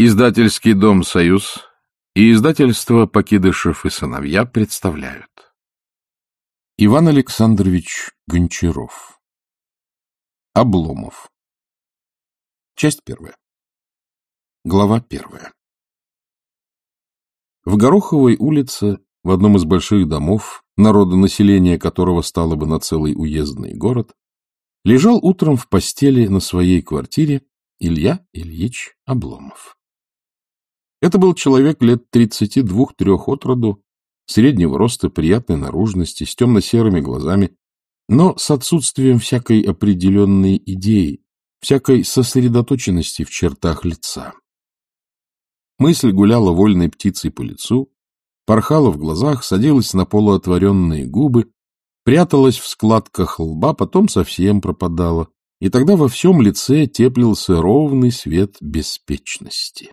Издательский дом «Союз» и издательство «Покидышев и сыновья» представляют. Иван Александрович Гончаров. Обломов. Часть первая. Глава первая. В Гороховой улице, в одном из больших домов, народонаселение которого стало бы на целый уездный город, лежал утром в постели на своей квартире Илья Ильич Обломов. Это был человек лет тридцати двух-трех от роду, среднего роста, приятной наружности, с темно-серыми глазами, но с отсутствием всякой определенной идеи, всякой сосредоточенности в чертах лица. Мысль гуляла вольной птицей по лицу, порхала в глазах, садилась на полуотворенные губы, пряталась в складках лба, потом совсем пропадала, и тогда во всем лице теплился ровный свет беспечности.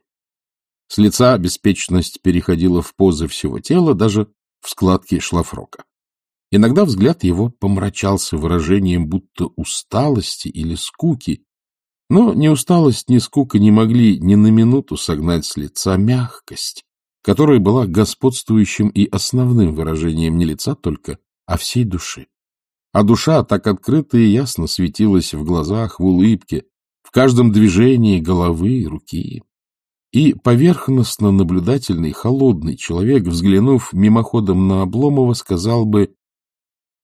С лица беспечность переходила в позы всего тела, даже в складки шлафрока. Иногда взгляд его помрачался выражением будто усталости или скуки, но ни усталость, ни скука не могли ни на минуту согнать с лица мягкость, которая была господствующим и основным выражением не лица только, а всей души. А душа так открыто и ясно светилась в глазах, в улыбке, в каждом движении головы и руки. И поверхностно наблюдательный, холодный человек, взглянув мимоходом на Обломова, сказал бы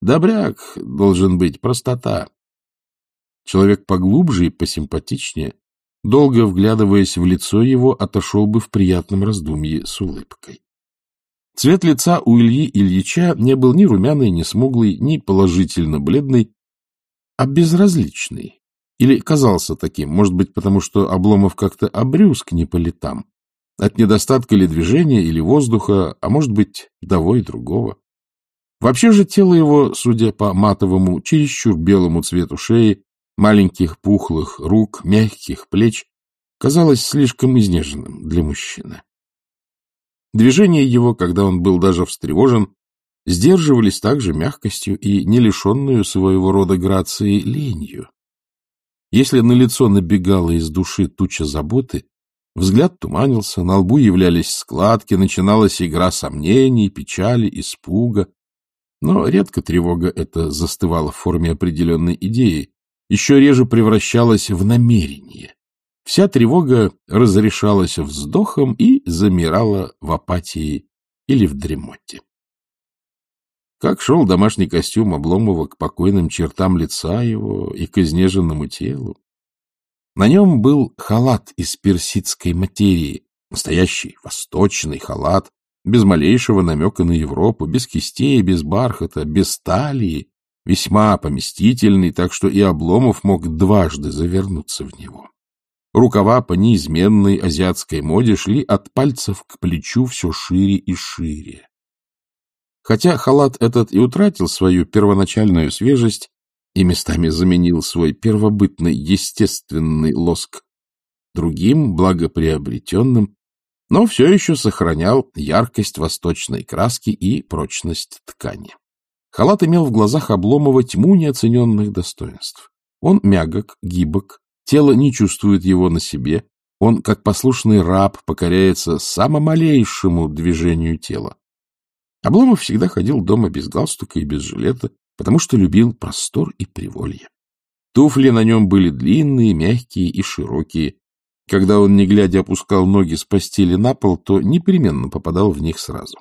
«Добряк должен быть, простота». Человек поглубже и посимпатичнее, долго вглядываясь в лицо его, отошел бы в приятном раздумье с улыбкой. Цвет лица у Ильи Ильича не был ни румяный, ни смуглый, ни положительно бледный, а безразличный, или казался таким, может быть, потому что Обломов как-то обрюзг не по летам. От недостатка ли движения или воздуха, а может быть, того и другого. Вообще же тело его, судя по матовому, чересчур белому цвету шеи, маленьких пухлых рук, мягких плеч, казалось слишком изнеженным для мужчины. Движения его, когда он был даже встревожен, сдерживались также мягкостью и не лишенную своего рода грацией ленью. Если на лицо набегала из души туча заботы, взгляд туманился, на лбу являлись складки, начиналась игра сомнений, печали, испуга. Но редко тревога эта застывала в форме определенной идеи, еще реже превращалась в намерение. Вся тревога разрешалась вздохом и замирала в апатии или в дремоте. Как шел домашний костюм Обломова к покойным чертам лица его и к изнеженному телу. На нем был халат из персидской материи, настоящий восточный халат, без малейшего намека на Европу, без кистей, без бархата, без талии, весьма поместительный, так что и Обломов мог дважды завернуться в него. Рукава по неизменной азиатской моде шли от пальцев к плечу все шире и шире. Хотя халат этот и утратил свою первоначальную свежесть и местами заменил свой первобытный естественный лоск другим, благоприобретенным, но все еще сохранял яркость восточной краски и прочность ткани. Халат имел в глазах Обломова тьму неоцененных достоинств. Он мягок, гибок, тело не чувствует его на себе, он, как послушный раб, покоряется самому малейшему движению тела. Обломов всегда ходил дома без галстука и без жилета, потому что любил простор и приволье. Туфли на нем были длинные, мягкие и широкие. Когда он, не глядя, опускал ноги с постели на пол, то непременно попадал в них сразу.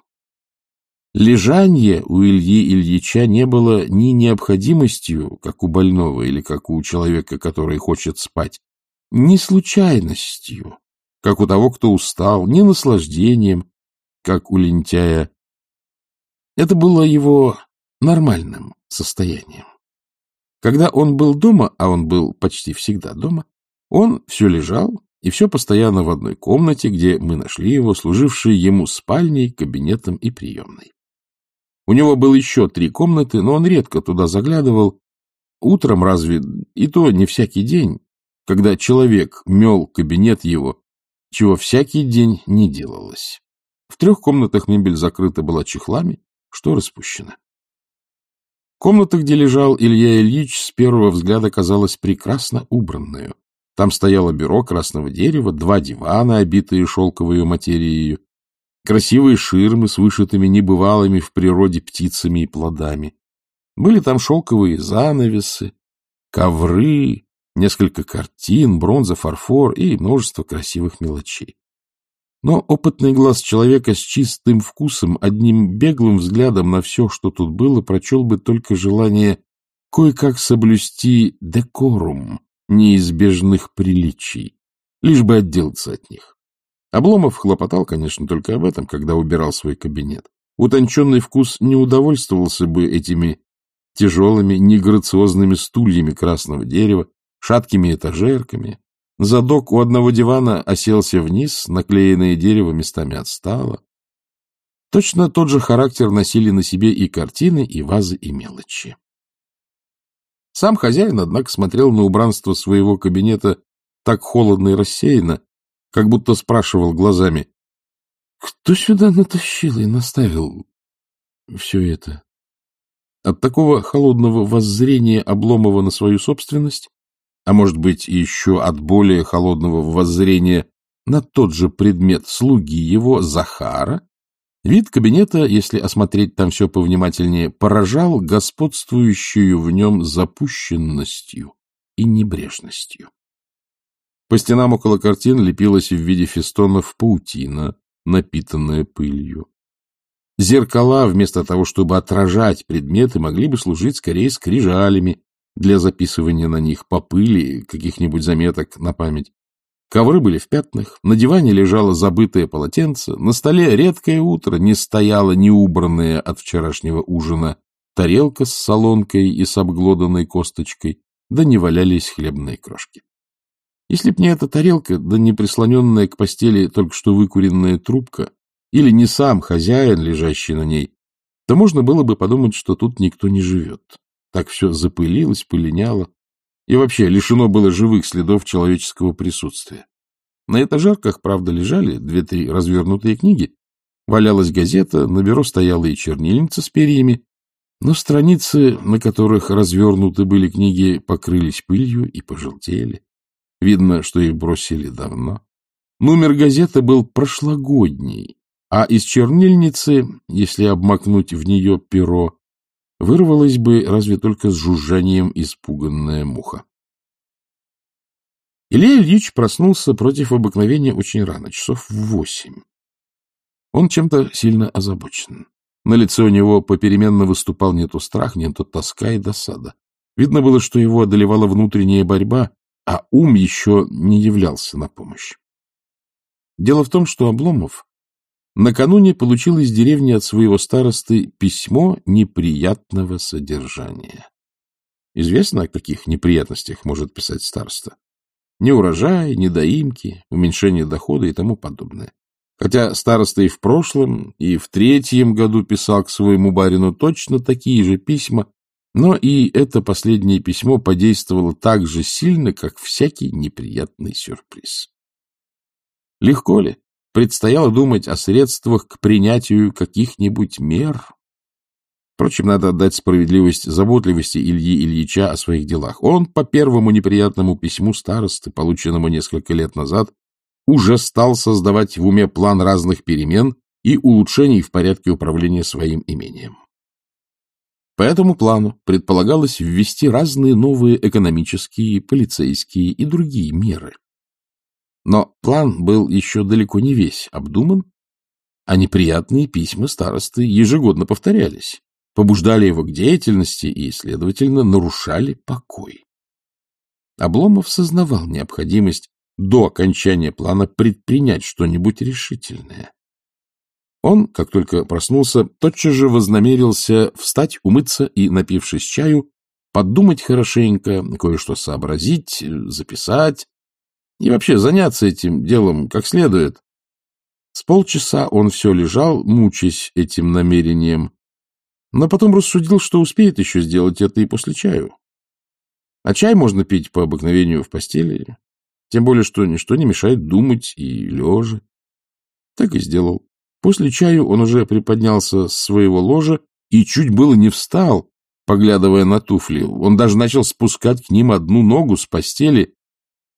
Лежанье у Ильи Ильича не было ни необходимостью, как у больного или как у человека, который хочет спать, ни случайностью, как у того, кто устал, ни наслаждением, как у лентяя, это было его нормальным состоянием. Когда он был дома, а он был почти всегда дома, он все лежал и все постоянно в одной комнате, где мы нашли его, служившей ему спальней, кабинетом и приемной. У него было еще три комнаты, но он редко туда заглядывал. Утром разве, и то не всякий день, когда человек мел кабинет его, чего всякий день не делалось. В трех комнатах мебель закрыта была чехлами, что распущено. Комната, где лежал Илья Ильич, с первого взгляда казалась прекрасно убранную. Там стояло бюро красного дерева, два дивана, обитые шелковой материей, красивые ширмы с вышитыми небывалыми в природе птицами и плодами. Были там шелковые занавесы, ковры, несколько картин, бронза, фарфор и множество красивых мелочей. Но опытный глаз человека с чистым вкусом, одним беглым взглядом на все, что тут было, прочел бы только желание кое-как соблюсти декорум неизбежных приличий, лишь бы отделаться от них. Обломов хлопотал, конечно, только об этом, когда убирал свой кабинет. Утонченный вкус не удовольствовался бы этими тяжелыми, неграциозными стульями красного дерева, шаткими этажерками. Задок у одного дивана оселся вниз, наклеенное дерево местами отстало. Точно тот же характер носили на себе и картины, и вазы, и мелочи. Сам хозяин, однако, смотрел на убранство своего кабинета так холодно и рассеянно, как будто спрашивал глазами, кто сюда натащил и наставил все это? От такого холодного воззрения Обломова на свою собственность, а может быть еще от более холодного воззрения на тот же предмет слуги его, Захара, вид кабинета, если осмотреть там все повнимательнее, поражал господствующую в нем запущенностью и небрежностью. По стенам около картин лепилась в виде фестонов паутина, напитанная пылью. Зеркала, вместо того, чтобы отражать предметы, могли бы служить скорее скрижалями для записывания на них по пыли каких-нибудь заметок на память. Ковры были в пятнах, на диване лежало забытое полотенце, на столе редкое утро не стояло неубранное от вчерашнего ужина тарелка с солонкой и с обглоданной косточкой, да не валялись хлебные крошки. Если б не эта тарелка, да не прислоненная к постели только что выкуренная трубка, или не сам хозяин, лежащий на ней, то можно было бы подумать, что тут никто не живет. Так все запылилось, пылиняло, и вообще лишено было живых следов человеческого присутствия. На этажерках, правда, лежали две-три развернутые книги, валялась газета, на бюро стояла и чернильница с перьями, но страницы, на которых развернуты были книги, покрылись пылью и пожелтели. Видно, что их бросили давно. Номер газеты был прошлогодний, а из чернильницы, если обмакнуть в нее перо, вырвалась бы разве только с жужжанием испуганная муха. Илья Ильич проснулся против обыкновения очень рано, часов в восемь. Он чем-то сильно озабочен. На лице у него попеременно выступал не то страх, не то тоска и досада. Видно было, что его одолевала внутренняя борьба, а ум еще не являлся на помощь. Дело в том, что Обломов накануне получил из деревни от своего старосты письмо неприятного содержания. Известно, о каких неприятностях может писать староста. Неурожай, недоимки, уменьшение дохода и тому подобное. Хотя староста и в прошлом, и в третьем году писал к своему барину точно такие же письма, но и это последнее письмо подействовало так же сильно, как всякий неприятный сюрприз. Легко ли? Предстояло думать о средствах к принятию каких-нибудь мер. Впрочем, надо отдать справедливость заботливости Ильи Ильича о своих делах. Он по первому неприятному письму старосты, полученному несколько лет назад, уже стал создавать в уме план разных перемен и улучшений в порядке управления своим имением. По этому плану предполагалось ввести разные новые экономические, полицейские и другие меры. Но план был еще далеко не весь обдуман, а неприятные письма старосты ежегодно повторялись, побуждали его к деятельности и, следовательно, нарушали покой. Обломов сознавал необходимость до окончания плана предпринять что-нибудь решительное. Он, как только проснулся, тотчас же вознамерился встать, умыться и, напившись чаю, подумать хорошенько, кое-что сообразить, записать и вообще заняться этим делом как следует. С полчаса он все лежал, мучаясь этим намерением, но потом рассудил, что успеет еще сделать это и после чаю. А чай можно пить по обыкновению в постели, тем более, что ничто не мешает думать и лежа. Так и сделал. После чаю он уже приподнялся с своего ложа и чуть было не встал, поглядывая на туфли. Он даже начал спускать к ним одну ногу с постели,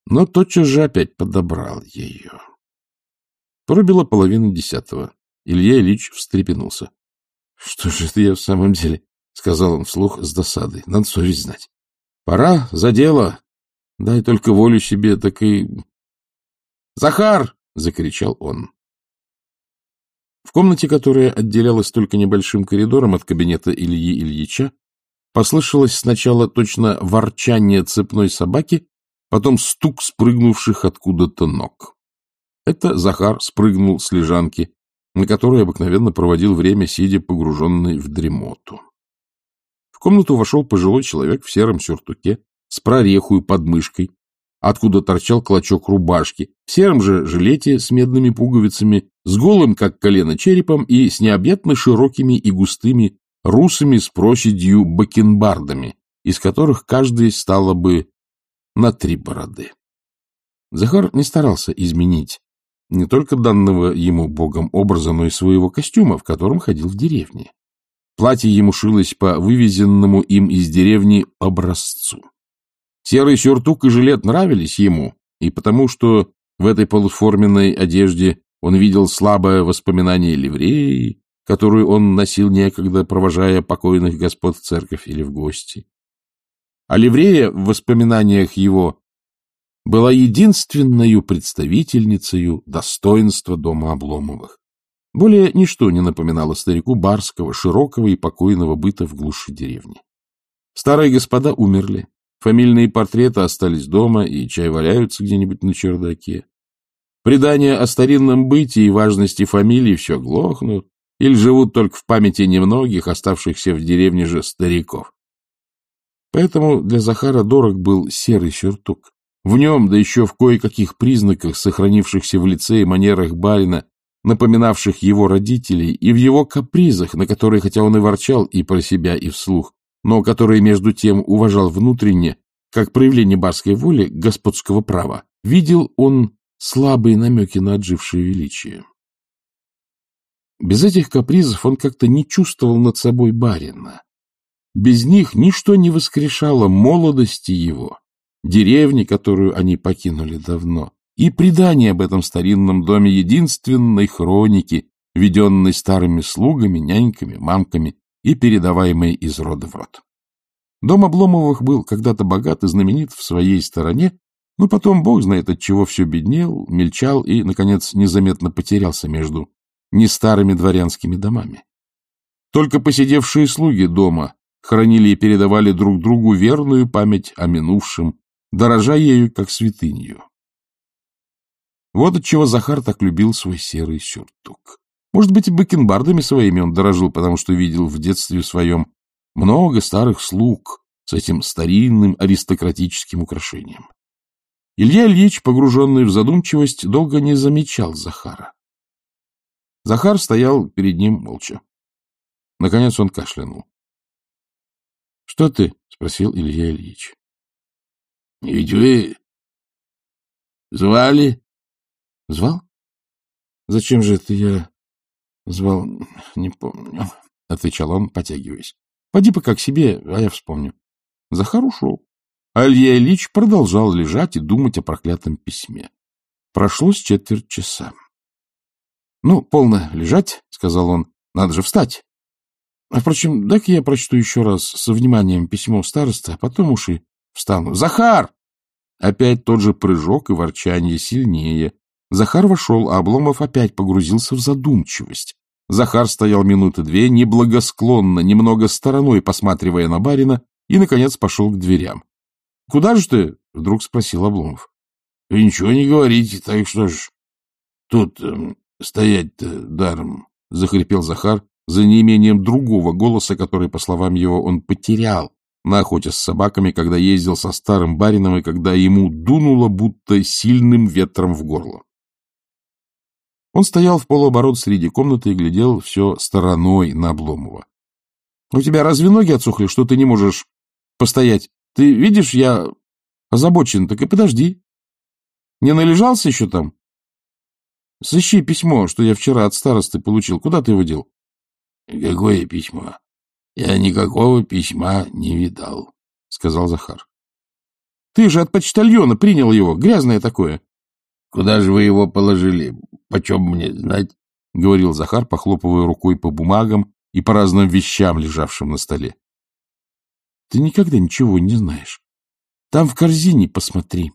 но тотчас же опять подобрал ее. Пробило половину десятого. Илья Ильич встрепенулся. — Что же это я в самом деле? — сказал он вслух с досадой. — Надо совесть знать. — Пора за дело. Дай только волю себе, так и... — Захар! — закричал он. В комнате, которая отделялась только небольшим коридором от кабинета Ильи Ильича, послышалось сначала точно ворчание цепной собаки, потом стук спрыгнувших откуда-то ног. Это Захар спрыгнул с лежанки, на которой обыкновенно проводил время, сидя погруженный в дремоту. В комнату вошел пожилой человек в сером сюртуке с прорехую под мышкой, откуда торчал клочок рубашки, в сером же жилете с медными пуговицами, с голым, как колено, черепом и с необъятно широкими и густыми русами с проседью бакенбардами, из которых каждый стало бы на три бороды. Захар не старался изменить не только данного ему богом образа, но и своего костюма, в котором ходил в деревне. Платье ему шилось по вывезенному им из деревни образцу. Серый сюртук и жилет нравились ему, и потому что в этой полуформенной одежде он видел слабое воспоминание ливреи, которую он носил некогда, провожая покойных господ в церковь или в гости. А ливрея в воспоминаниях его была единственной представительницей достоинства дома Обломовых. Более ничто не напоминало старику барского, широкого и покойного быта в глуши деревни. Старые господа умерли, Фамильные портреты остались дома и чай валяются где-нибудь на чердаке. Предания о старинном быте и важности фамилии все глохнут или живут только в памяти немногих, оставшихся в деревне же стариков. Поэтому для Захара дорог был серый сюртук. В нем, да еще в кое-каких признаках, сохранившихся в лице и манерах барина, напоминавших его родителей, и в его капризах, на которые, хотя он и ворчал и про себя, и вслух, но который между тем уважал внутренне, как проявление барской воли господского права, видел он слабые намеки на отжившее величие. Без этих капризов он как-то не чувствовал над собой барина. Без них ничто не воскрешало молодости его, деревни, которую они покинули давно, и предание об этом старинном доме единственной хроники, веденной старыми слугами, няньками, мамками и передаваемой из рода в род. Дом Обломовых был когда-то богат и знаменит в своей стороне, но потом, бог знает от чего, все беднел, мельчал и, наконец, незаметно потерялся между нестарыми дворянскими домами. Только посидевшие слуги дома хранили и передавали друг другу верную память о минувшем, дорожа ею как святынью. Вот отчего Захар так любил свой серый сюртук. Может быть, и бакенбардами своими он дорожил, потому что видел в детстве своем много старых слуг с этим старинным аристократическим украшением. Илья Ильич, погруженный в задумчивость, долго не замечал Захара. Захар стоял перед ним молча. Наконец он кашлянул. — Что ты? — спросил Илья Ильич. — Ведь вы звали? — Звал? Зачем же это я — Звал, не помню, — отвечал он, потягиваясь. — Поди пока к себе, а я вспомню. Захар ушел. А Илья Ильич продолжал лежать и думать о проклятом письме. Прошло четверть часа. — Ну, полно лежать, — сказал он. — Надо же встать. Впрочем, дай-ка я прочту еще раз со вниманием письмо староста, а потом уж и встану. — Захар! Опять тот же прыжок и ворчание сильнее. Захар вошел, а Обломов опять погрузился в задумчивость. Захар стоял минуты две, неблагосклонно, немного стороной посматривая на барина, и, наконец, пошел к дверям. — Куда же ты? — вдруг спросил Обломов. — Вы ничего не говорите, так что ж тут э, стоять-то даром, — захрипел Захар за неимением другого голоса, который, по словам его, он потерял на охоте с собаками, когда ездил со старым барином и когда ему дунуло будто сильным ветром в горло. Он стоял в полуоборот среди комнаты и глядел все стороной на Обломова. — У тебя разве ноги отсохли, что ты не можешь постоять? Ты видишь, я озабочен, так и подожди. Не належался еще там? Сыщи письмо, что я вчера от старосты получил. Куда ты его дел? — Какое письмо? Я никакого письма не видал, — сказал Захар. Ты же от почтальона принял его, грязное такое. — Куда же вы его положили? Почем мне знать? — говорил Захар, похлопывая рукой по бумагам и по разным вещам, лежавшим на столе. — Ты никогда ничего не знаешь. Там в корзине посмотри.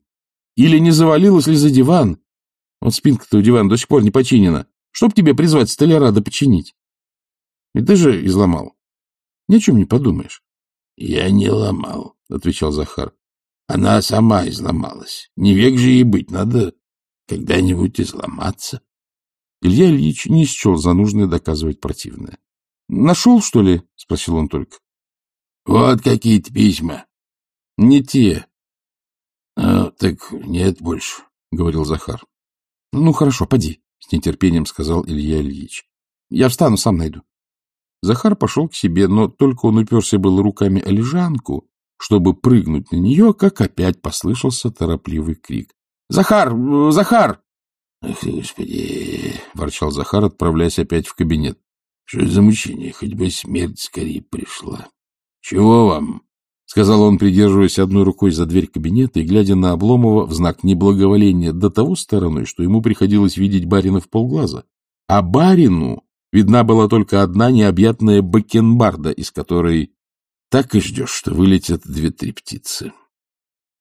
Или не завалилась ли за диван? Вот спинка-то у дивана до сих пор не починена. Чтоб тебе призвать столяра да починить. И ты же изломал. Ни о чем не подумаешь. — Я не ломал, — отвечал Захар. — Она сама изломалась. Не век же ей быть, надо когда-нибудь изломаться. Илья Ильич не счел за нужное доказывать противное. — Нашел, что ли? — спросил он только. — Вот какие-то письма. — Не те. — А, так нет больше, — говорил Захар. — Ну, хорошо, поди, — с нетерпением сказал Илья Ильич. — Я встану, сам найду. Захар пошел к себе, но только он уперся было руками о лежанку, чтобы прыгнуть на нее, как опять послышался торопливый крик. — Захар! Захар! — Ах ты, господи! — ворчал Захар, отправляясь опять в кабинет. — Что за мучение? Хоть бы смерть скорее пришла. — Чего вам? — сказал он, придерживаясь одной рукой за дверь кабинета и глядя на Обломова в знак неблаговоления до того стороной, что ему приходилось видеть барина в полглаза. А барину Видна была только одна необъятная бакенбарда, из которой так и ждешь, что вылетят две-три птицы.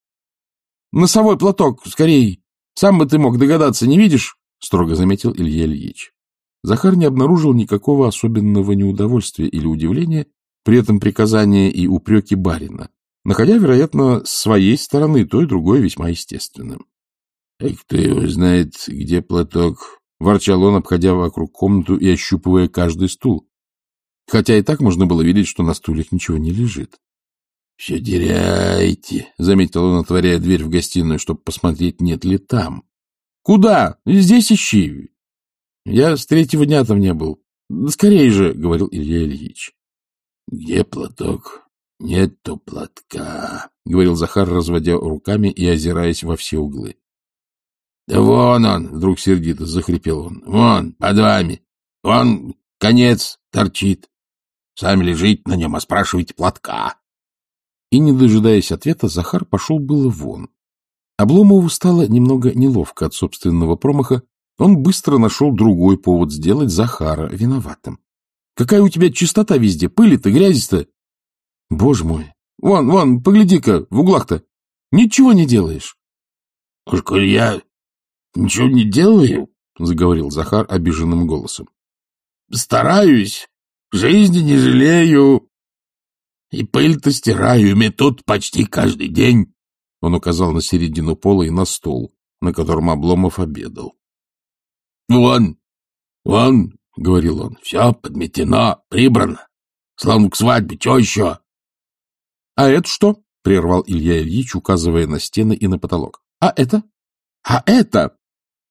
— Носовой платок, скорей! Сам бы ты мог догадаться, не видишь? — строго заметил Илья Ильич. Захар не обнаружил никакого особенного неудовольствия или удивления при этом приказания и упреки барина, находя, вероятно, с своей стороны то и другое весьма естественным. — А кто его знает, где платок? — ворчал он, обходя вокруг комнату и ощупывая каждый стул. Хотя и так можно было видеть, что на стульях ничего не лежит. — Все теряете, — заметил он, отворяя дверь в гостиную, чтобы посмотреть, нет ли там. — Куда? Здесь ищи. Я с третьего дня там не был. — Скорее же, — говорил Илья Ильич. — Где платок? — Нету платка, — говорил Захар, разводя руками и озираясь во все углы. — вон он! — вдруг сердито захрипел он. — Вон, под вами! Вон конец торчит. Сами лежите на нем, а спрашиваете платка. И, не дожидаясь ответа, Захар пошел было вон. Обломову стало немного неловко от собственного промаха. Он быстро нашел другой повод сделать Захара виноватым. — Какая у тебя чистота везде, пыли-то, грязи-то! — Боже мой! Вон, вон, погляди-ка, в углах-то! Ничего не делаешь! — Уж коль я Ничего не делаю, — заговорил Захар обиженным голосом. — Стараюсь, жизни не жалею. И пыль-то стираю, метут почти каждый день. Он указал на середину пола и на стол, на котором Обломов обедал. — Вон, вон, — говорил он, — все подметено, прибрано. Словно к свадьбе, что еще? — А это что? — прервал Илья Ильич, указывая на стены и на потолок. — А это? — А это?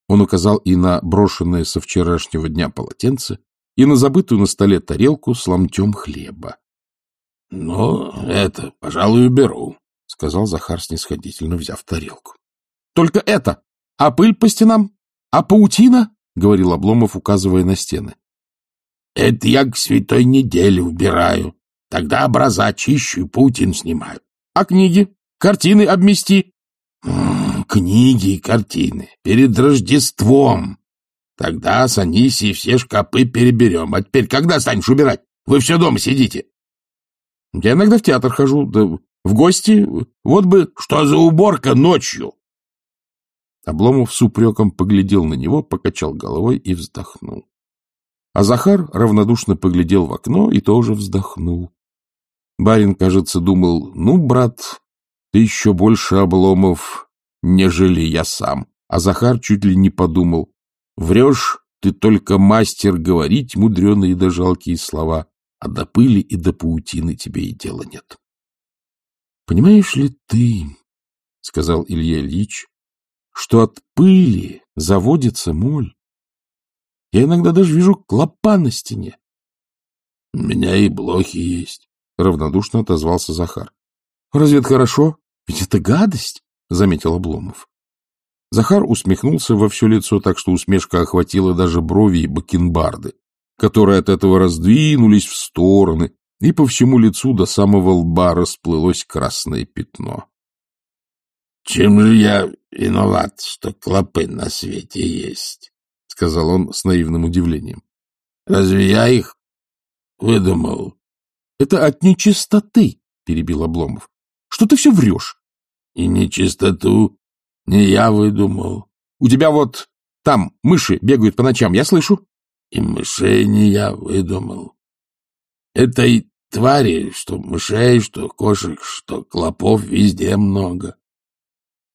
Он указал и на брошенное со вчерашнего дня полотенце, и на забытую на столе тарелку с ломтем хлеба. — Ну, это, пожалуй, уберу, — сказал Захар, снисходительно взяв тарелку. — Только это! А пыль по стенам? А паутина? — говорил Обломов, указывая на стены. — Это я к святой неделе убираю. Тогда образа чищу и паутину снимаю. — А книги? Картины обмести? Книги и картины перед Рождеством. Тогда с Анисией все шкапы переберем. А теперь когда станешь убирать? Вы все дома сидите. Я иногда в театр хожу, да в гости. Вот бы... Что за уборка ночью? Обломов с упреком поглядел на него, покачал головой и вздохнул. А Захар равнодушно поглядел в окно и тоже вздохнул. Барин, кажется, думал, ну, брат, ты еще больше обломов нежели я сам. А Захар чуть ли не подумал. Врешь, ты только мастер говорить мудреные да жалкие слова, а до пыли и до паутины тебе и дела нет. — Понимаешь ли ты, — сказал Илья Ильич, — что от пыли заводится моль? Я иногда даже вижу клопа на стене. — У меня и блохи есть, — равнодушно отозвался Захар. — Разве это хорошо? Ведь это гадость. — заметил Обломов. Захар усмехнулся во все лицо так, что усмешка охватила даже брови и бакенбарды, которые от этого раздвинулись в стороны, и по всему лицу до самого лба расплылось красное пятно. чем же я виноват, что клопы на свете есть? — сказал он с наивным удивлением. — Разве я их выдумал? — Это от нечистоты, — перебил Обломов. — Что ты все врешь? — И нечистоту не я выдумал. — У тебя вот там мыши бегают по ночам, я слышу. — И мышей не я выдумал. Этой твари, что мышей, что кошек, что клопов везде много.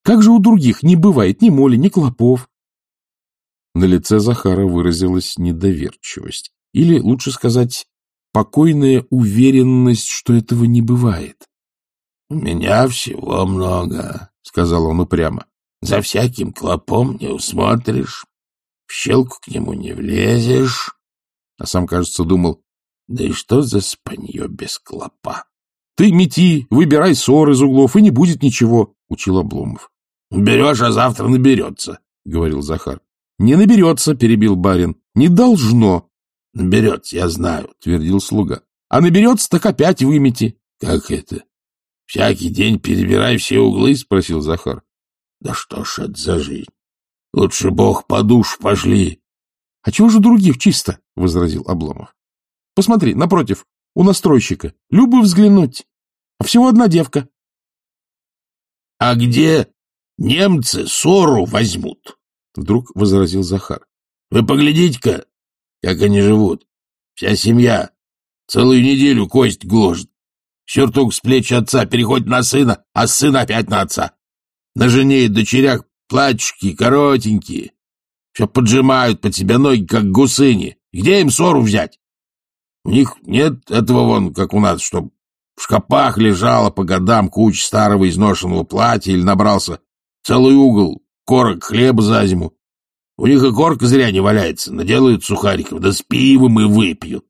Как же у других не бывает ни моли, ни клопов? На лице Захара выразилась недоверчивость. Или, лучше сказать, покойная уверенность, что этого не бывает. — У меня всего много, — сказал он упрямо. — За всяким клопом не усмотришь, в щелку к нему не влезешь. А сам, кажется, думал, да и что за спанье без клопа? — Ты мети, выбирай ссор из углов, и не будет ничего, — учил Обломов. — Берешь, а завтра наберется, — говорил Захар. — Не наберется, — перебил барин. — Не должно. — Наберется, я знаю, — твердил слуга. — А наберется, так опять вымети. — Как это? Всякий день перебирай все углы? — спросил Захар. — Да что ж это за жизнь? Лучше бог по душ пошли. — А чего же других чисто? — возразил Обломов. — Посмотри, напротив, у настройщика. Любо взглянуть. А всего одна девка. — А где немцы ссору возьмут? — вдруг возразил Захар. — Вы поглядите-ка, как они живут. Вся семья целую неделю кость гложет. Сюртук с плеч отца переходит на сына, а сын опять на отца. На жене и дочерях платьишки коротенькие. Все поджимают под себя ноги, как гусыни. Где им ссору взять? У них нет этого вон, как у нас, чтоб в шкапах лежала по годам куча старого изношенного платья или набрался целый угол корок хлеба за зиму. У них и корка зря не валяется, наделают сухариков, да с пивом и выпьют.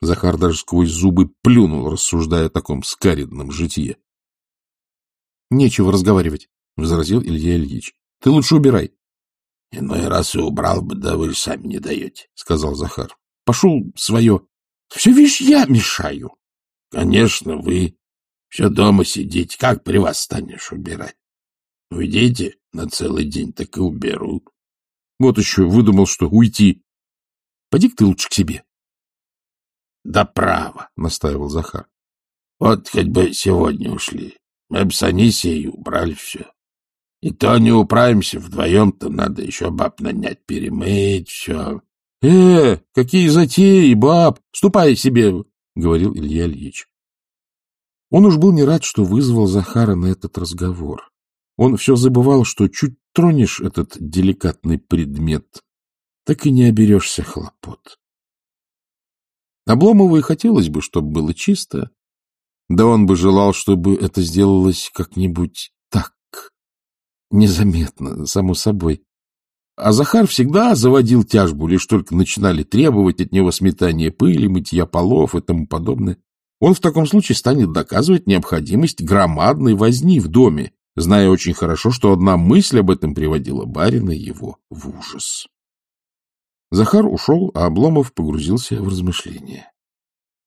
Захар даже сквозь зубы плюнул, рассуждая о таком скаридном житье. — Нечего разговаривать, — возразил Илья Ильич. — Ты лучше убирай. — Иной раз и убрал бы, да вы же сами не даете, — сказал Захар. — Пошел свое. Все, видишь, я мешаю. — Конечно, вы все дома сидите. Как при вас станешь убирать? Уйдите на целый день, так и уберут. Вот еще выдумал, что уйти. Поди ты лучше к себе. — Да право, — настаивал Захар. — Вот хоть бы сегодня ушли. Мы бы с Анисией убрали все. И то не управимся вдвоем-то, надо еще баб нанять, перемыть все. — Э, какие затеи, баб! Ступай себе, — говорил Илья Ильич. Он уж был не рад, что вызвал Захара на этот разговор. Он все забывал, что чуть тронешь этот деликатный предмет, так и не оберешься хлопот. Обломову и хотелось бы, чтобы было чисто, да он бы желал, чтобы это сделалось как-нибудь так, незаметно, само собой. А Захар всегда заводил тяжбу, лишь только начинали требовать от него сметания пыли, мытья полов и тому подобное. Он в таком случае станет доказывать необходимость громадной возни в доме, зная очень хорошо, что одна мысль об этом приводила барина его в ужас. Захар ушел, а Обломов погрузился в размышления.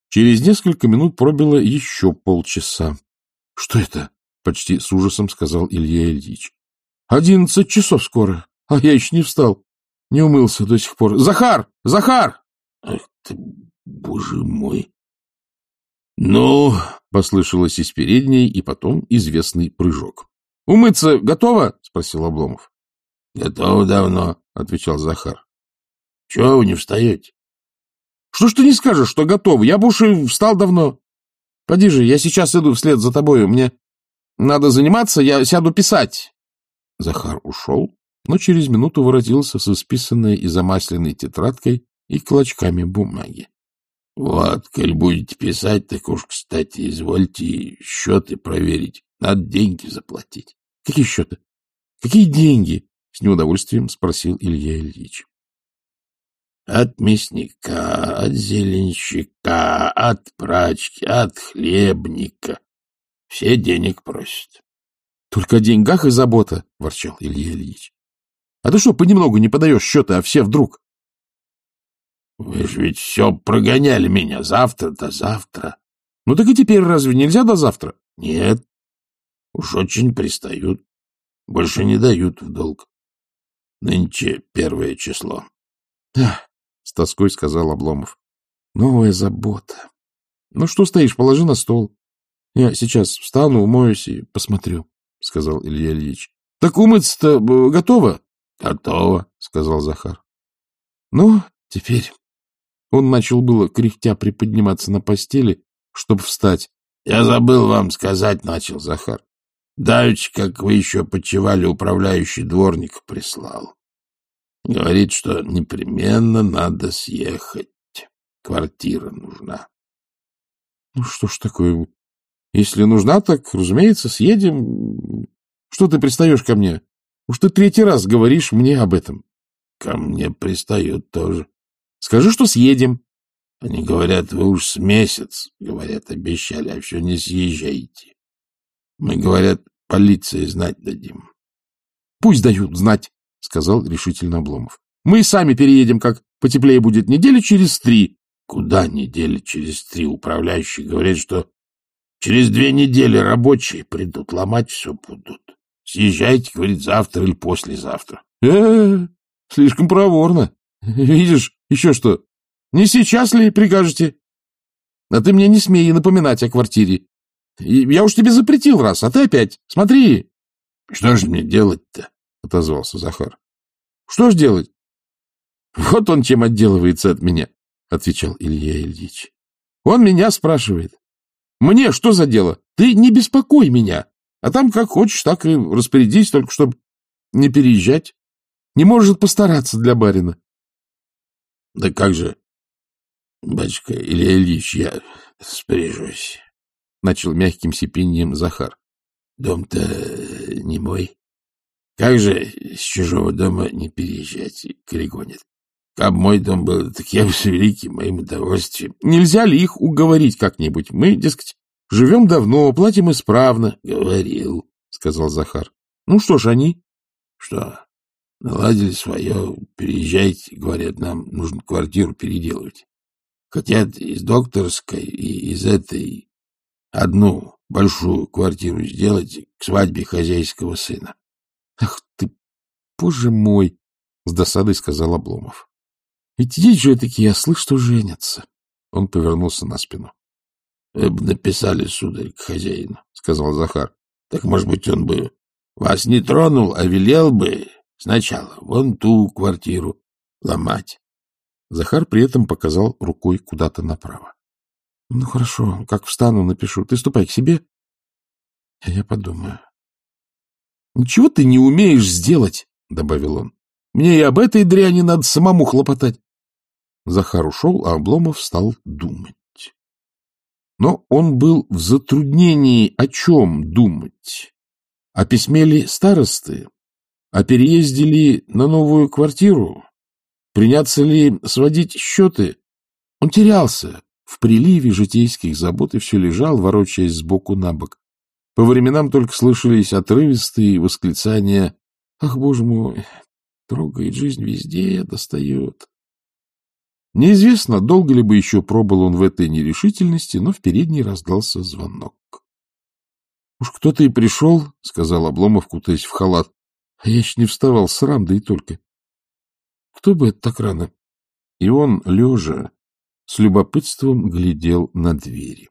Через несколько минут пробило еще полчаса. — Что это? — почти с ужасом сказал Илья Ильич. — Одиннадцать часов скоро, а я еще не встал. Не умылся до сих пор. Захар! Захар! — Ах ты, боже мой! — Ну, — послышалось из передней, и потом известный прыжок. — Умыться готово? — спросил Обломов. — Готово давно, — отвечал Захар. — Чего вы не встаете? — Что ж ты не скажешь, что готово? Я бы уж и встал давно. Поди же, я сейчас иду вслед за тобою. Мне надо заниматься, я сяду писать. Захар ушел, но через минуту воротился с исписанной и замасленной тетрадкой и клочками бумаги. — Вот, коль будете писать, так уж, кстати, извольте счеты проверить. Надо деньги заплатить. — Какие счеты? Какие деньги? — с неудовольствием спросил Илья Ильич. — От мясника, от зеленщика, от прачки, от хлебника. Все денег просят. — Только о деньгах и забота, — ворчал Илья Ильич. — А ты что, понемногу не подаешь счеты, а все вдруг? — Вы же ведь все прогоняли меня завтра до завтра. — Ну так и теперь разве нельзя до завтра? — Нет, Уж очень пристают. Больше не дают в долг. Нынче первое число. — Да, — с тоской сказал Обломов. — Новая забота. Ну что стоишь, положи на стол. Я сейчас встану, умоюсь и посмотрю, — сказал Илья Ильич. — Так умыться-то э, готово? — Готово, — сказал Захар. — Ну, теперь... Он начал было кряхтя приподниматься на постели, чтобы встать. — Я забыл вам сказать, — начал Захар. Давич, как вы еще почевали, управляющий дворник прислал. Говорит, что непременно надо съехать. Квартира нужна. — Ну что ж такое? Если нужна, так, разумеется, съедем. Что ты пристаешь ко мне? Уж ты третий раз говоришь мне об этом. — Ко мне пристают тоже. — Скажи, что съедем. Они говорят, вы уж с месяц, говорят, обещали, а все не съезжаете. Мы, говорят, полиции знать дадим. — Пусть дают знать, — сказал решительно Обломов. — Мы сами переедем, как потеплее будет недели через три. — Куда недели через три? Управляющие говорят, что через две недели рабочие придут, ломать все будут. Съезжайте, говорит, завтра или послезавтра. Э, -э, -э слишком проворно. Видишь, еще что? Не сейчас ли прикажете? А ты мне не смей напоминать о квартире. Я уж тебе запретил раз, а ты опять. Смотри. — Что же мне делать-то? — отозвался Захар. — Что ж делать? — Вот он чем отделывается от меня, — отвечал Илья Ильич. — Он меня спрашивает. Мне что за дело? Ты не беспокой меня. А там как хочешь, так и распорядись, только чтобы не переезжать. Не может постараться для барина. — Да как же, батюшка Илья Ильич, я спряжусь, — начал мягким сипеньем Захар. — Дом-то не мой. Как же с чужого дома не переезжать, коли гонит? Каб мой дом был, так я бы с великим моим удовольствием. Нельзя ли их уговорить как-нибудь? Мы, дескать, живем давно, платим исправно. — Говорил, — сказал Захар. — Ну что ж они? — Что? Наладили свое, переезжайте, говорят, нам нужно квартиру переделывать. Хотят из докторской и из этой одну большую квартиру сделать к свадьбе хозяйского сына. — Ах ты, боже мой! — с досадой сказал Обломов. — Ведь есть же такие ослы, что женятся. Он повернулся на спину. — Вы бы написали, сударь, к хозяину, — сказал Захар. — Так, может быть, он бы вас не тронул, а велел бы сначала вон ту квартиру ломать. Захар при этом показал рукой куда-то направо. — Ну, хорошо, как встану, напишу. Ты ступай к себе. А я подумаю. — Ничего ты не умеешь сделать, — добавил он. — Мне и об этой дряни надо самому хлопотать. Захар ушел, а Обломов стал думать. Но он был в затруднении о чем думать. О письме ли старосты? О переезде ли на новую квартиру? Приняться ли сводить счеты? Он терялся в приливе житейских забот и все лежал, ворочаясь сбоку на бок. По временам только слышались отрывистые восклицания «Ах, боже мой, трогает жизнь везде, достает». Неизвестно, долго ли бы еще пробыл он в этой нерешительности, но в передней раздался звонок. — Уж кто-то и пришел, — сказал Обломов, кутаясь в халат. — А я еще не вставал, срам, да и только. Кто бы это так рано? И он, лежа, с любопытством глядел на двери.